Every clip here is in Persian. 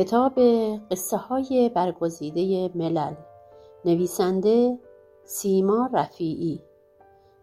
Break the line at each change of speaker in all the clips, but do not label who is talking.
کتاب قصه های برگزیده ملل. نویسنده سیما رفیعی.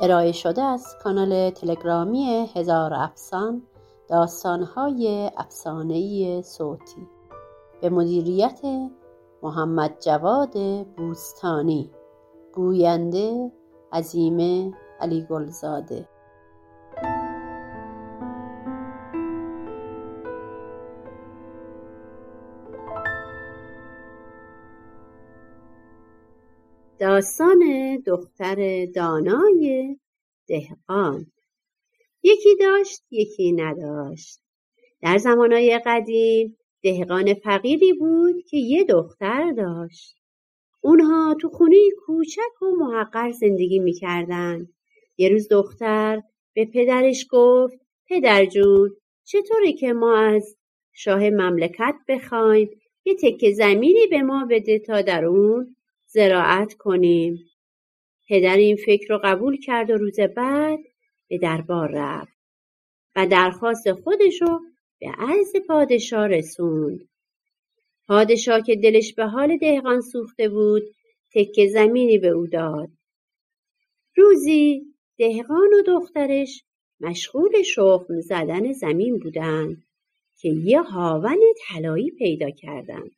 ارائه شده از کانال تلگرامی هزار افسان داستانهای افسانهای صوتی. به مدیریت محمد جواد بوستانی. گوینده عزیمه علی گلزاده داستان دختر دانای دهقان. یکی داشت یکی نداشت. در زمانهای قدیم دهقان فقیری بود که یه دختر داشت. اونها تو خونه کوچک و محقر زندگی می‌کردن. یه روز دختر به پدرش گفت پدر جون چطوری که ما از شاه مملکت بخوایم یه تکه زمینی به ما بده تا در اون زراعت کنیم. پدر این فکر رو قبول کرد و روز بعد به دربار رفت و درخواست خودش رو به عرض پادشاه رسوند. پادشاه که دلش به حال دهقان سوخته بود تکه زمینی به او داد. روزی دهقان و دخترش مشغول شخم زدن زمین بودند که یه هاون طلایی پیدا کردند.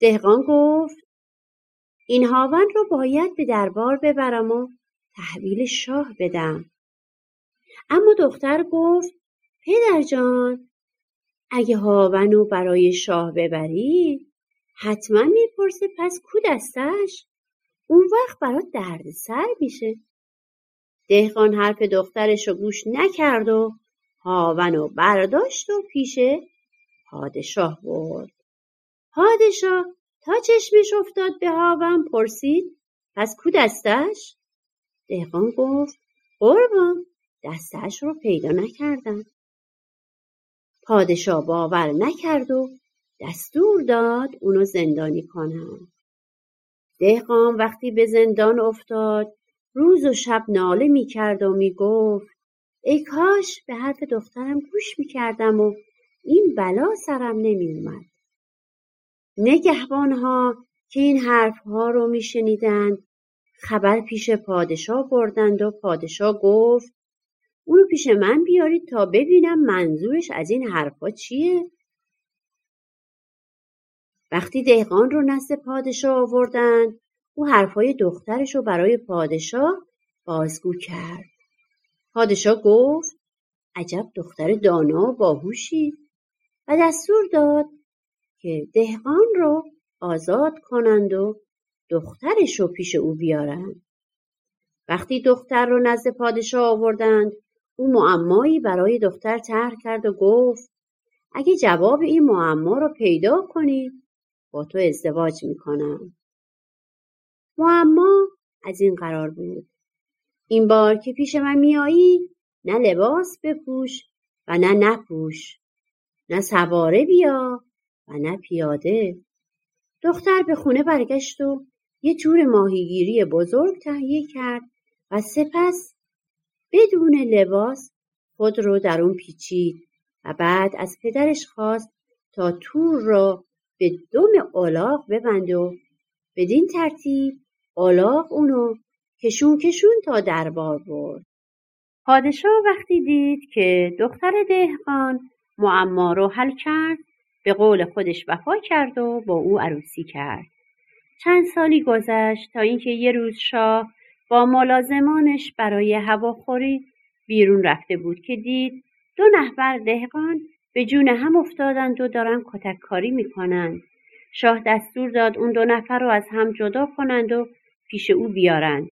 دهقان گفت این هاون رو باید به دربار ببرم و تحویل شاه بدم. اما دختر گفت پدر جان اگه هاون رو برای شاه ببری حتما می‌پرسه پس کو دستش؟ اون وقت برات درد سر میشه. دهقان حرف دخترش رو گوش نکرد و هاون رو برداشت و پیش پادشاه برد. پادشاه تا چشمش افتاد به هاون پرسید پس کو دستش؟ دهقان گفت قربان دستش رو پیدا نکردم. پادشاه باور نکرد و دستور داد اونو زندانی کنن دهقان وقتی به زندان افتاد روز و شب ناله می‌کرد و می‌گفت ای کاش به حرف دخترم گوش می‌کردم و این بلا سرم نمیومد نگهبانها که این حرفها رو میشنیدند خبر پیش پادشاه بردند و پادشاه گفت اونو پیش من بیارید تا ببینم منظورش از این حرفها چیه. وقتی دهقان رو نزد پادشاه آوردند او حرفهای دخترش رو برای پادشاه بازگو کرد. پادشاه گفت عجب دختر دانا و باهوشی. و دستور داد که دهقان رو آزاد کنند و دخترش رو پیش او بیارند. وقتی دختر رو نزد پادشاه آوردند او معمایی برای دختر طرح کرد و گفت اگه جواب این معما رو پیدا کنی با تو ازدواج می‌کنم. معما از این قرار بود. این بار که پیش من میایی نه لباس بپوش و نه نپوش نه سواره بیا نه پیاده. دختر به خونه برگشت و یه جور ماهیگیری بزرگ تهیه کرد و سپس بدون لباس خود رو در اون پیچید و بعد از پدرش خواست تا تور را به دم الاغ ببند و بدین ترتیب الاغ اونو کشون کشون تا دربار برد. پادشاه وقتی دید که دختر دهقان معما رو حل کرد به قول خودش وفا کرد و با او عروسی کرد. چند سالی گذشت تا اینکه یه روز شاه با ملازمانش برای هواخوری بیرون رفته بود که دید دو نفر دهقان به جون هم افتادند و دارن کتک کاری می‌کنند. شاه دستور داد اون دو نفر رو از هم جدا کنند و پیش او بیارند.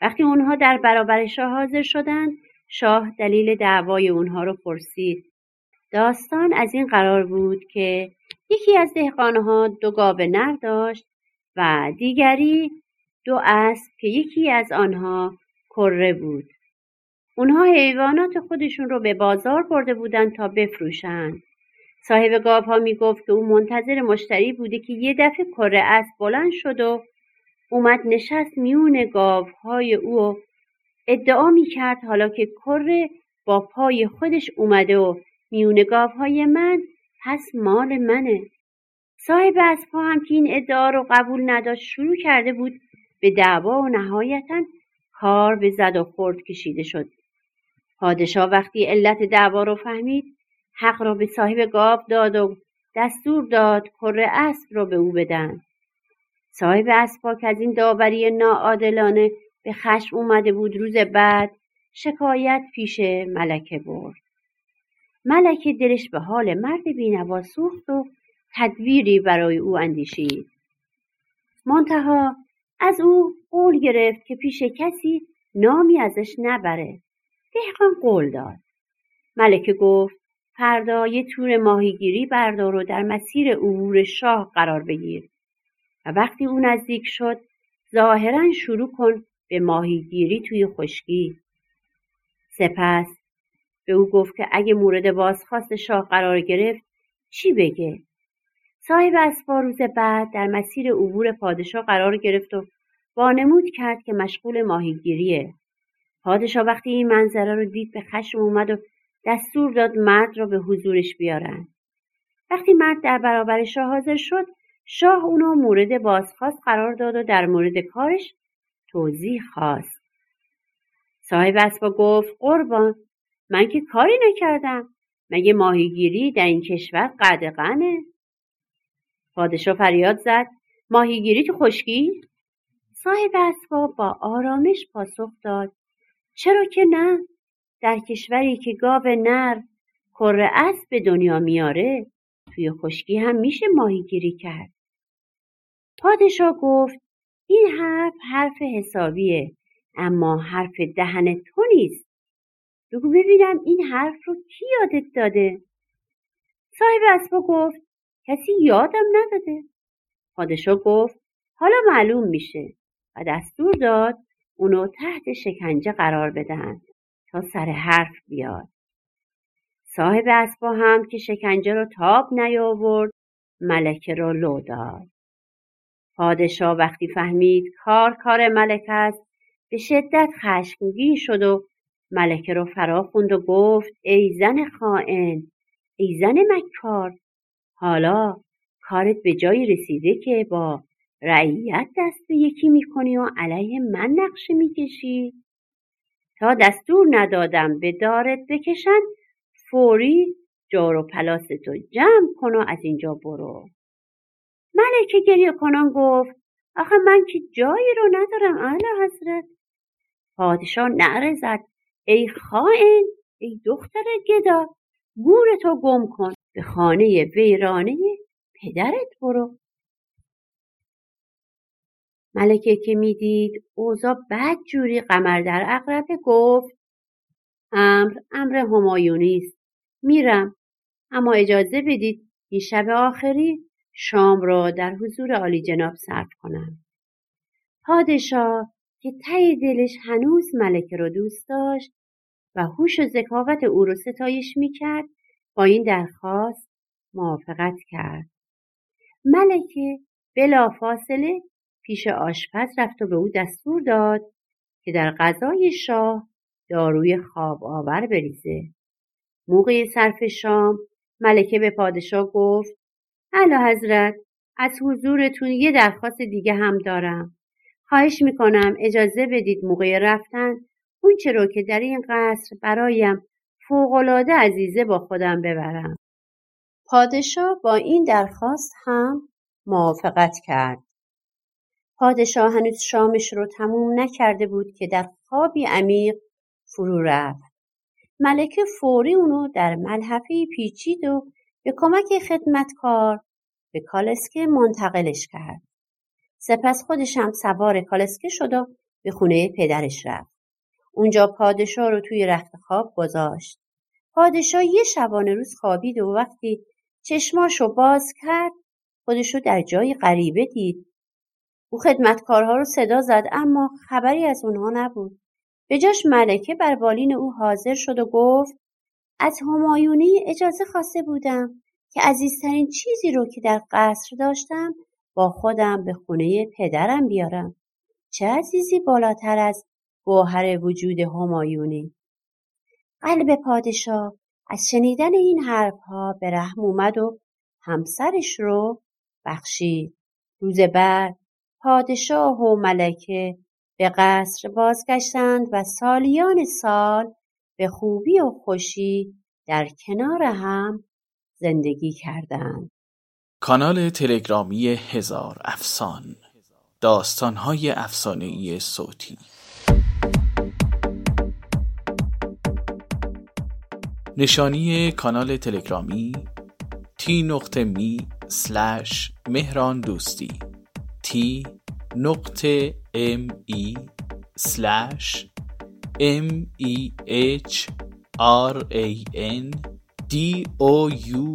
وقتی اونها در برابر شاه حاضر شدند شاه دلیل دعوای اونها رو پرسید. داستان از این قرار بود که یکی از دهقانها دو گاو نر داشت و دیگری دو اسب که یکی از آنها کره بود. اونها حیوانات خودشون رو به بازار برده بودند تا بفروشند. صاحب گاوها می‌گفت که او منتظر مشتری بوده که یه دفعه کره اسب بلند شد و اومد نشست میون گاوهای او ادعا می‌کرد حالا که کره با پای خودش اومده و میون گاوهای من پس مال منه. صاحب اسبها هم که این ادعا رو قبول نداشت شروع کرده بود به دعوا و نهایتا کار به زد و خورد کشیده شد. پادشاه وقتی علت دعوا رو فهمید حق را به صاحب گاو داد و دستور داد کره اسب را به او بدن. صاحب اسبها که از این داوری ناعادلانه به خشم اومده بود روز بعد شکایت پیش ملکه برد. ملکه دلش به حال مرد بینوا سوخت و تدبیری برای او اندیشید. منتها از او قول گرفت که پیش کسی نامی ازش نبره. دهقان قول داد. ملکه گفت فردا یه تور ماهیگیری بردار و در مسیر عبور شاه قرار بگیر. و وقتی او نزدیک شد ظاهرا شروع کن به ماهیگیری توی خشکی. سپس به او گفت که اگه مورد بازخواست شاه قرار گرفت چی بگه؟ صاحب اسبا روز بعد در مسیر عبور پادشاه قرار گرفت و وانمود کرد که مشغول ماهیگیریه. پادشاه وقتی این منظره رو دید به خشم اومد و دستور داد مرد را به حضورش بیارن. وقتی مرد در برابر شاه حاضر شد شاه اونو مورد بازخواست قرار داد و در مورد کارش توضیح خواست. صاحب اسبا گفت قربان من که کاری نکردم. مگه ماهیگیری در این کشور قدغنه؟ پادشاه فریاد زد. ماهیگیری تو خشکی؟ صاحب اسباب با آرامش پاسخ داد. چرا که نه؟ در کشوری که گاو نر کره اسب به دنیا میاره توی خشکی هم میشه ماهیگیری کرد. پادشاه گفت این حرف حرف حسابیه اما حرف دهن تو نیست. بگو ببینم این حرف رو کی یادت داده؟ صاحب اسبا گفت کسی یادم نداده. پادشاه گفت حالا معلوم میشه. و دستور داد اونو تحت شکنجه قرار بدهند تا سر حرف بیاد. صاحب اسبا هم که شکنجه رو تاب نیاورد ملکه را لو داد. پادشاه وقتی فهمید کار کار ملکه است به شدت خشمگین شد و ملکه را فرا خوند و گفت ای زن خائن ای زن مکار حالا کارت به جایی رسیده که با رعیت دست به یکی می‌کنی و علیه من نقشه می‌کشی. تا دستور ندادم به دارت بکشن فوری جار و پلاستو جمع کن و از اینجا برو. ملکه گریه کنان گفت آخه من که جایی رو ندارم اعلی حضرت. پادشاه نعره زد. ای خائن ای دختر گدا گورتو گم کن. به خانه ویرانه پدرت برو. ملکه که می‌دید اوضاع بد جوری قمر در اقربه گفت امر امر همایونی است. میرم. اما اجازه بدید این شب آخری شام را در حضور عالی جناب صرف کنم. پادشاه که ته دلش هنوز ملکه را دوست داشت و هوش و ذکاوت او را ستایش می‌کرد با این درخواست موافقت کرد. ملکه بلافاصله پیش آشپز رفت و به او دستور داد که در غذای شاه داروی خواب آور بریزه. موقع صرف شام ملکه به پادشاه گفت اعلی حضرت از حضورتون یه درخواست دیگه هم دارم. خواهش می‌کنم اجازه بدید موقع رفتن اون رو که در این قصر برایم فوقالعاده عزیزه با خودم ببرم. پادشاه با این درخواست هم موافقت کرد. پادشاه هنوز شامش رو تموم نکرده بود که در خوابی عمیق فرو رفت. ملکه فوری اونو در ملحفه پیچید و به کمک خدمتکار به کالسکه منتقلش کرد. سپس خودش هم سوار کالسکه شد و به خونه پدرش رفت. اونجا پادشاه رو توی رخت خواب گذاشت. پادشاه یه شبانه روز خوابید و وقتی چشماشو باز کرد خودشو در جای غریبه دید. او خدمتکارها رو صدا زد اما خبری از اونها نبود. به جاش ملکه بر بالین او حاضر شد و گفت از همایونی اجازه خواسته بودم که عزیزترین چیزی رو که در قصر داشتم با خودم به خونه پدرم بیارم. چه عزیزی بالاتر از گوهر وجود همایونی. قلب پادشاه از شنیدن این حرفها به رحم اومد و همسرش رو بخشید. روز بعد پادشاه و ملکه به قصر بازگشتند و سالیان سال به خوبی و خوشی در کنار هم زندگی کردند.
کانال تلگرامی هزار افسان داستانهای ای صوتی. نشانی کانال تلگرامی t نقطه me slash مهران دوستی t نقطه m e slash m e h r a n d o u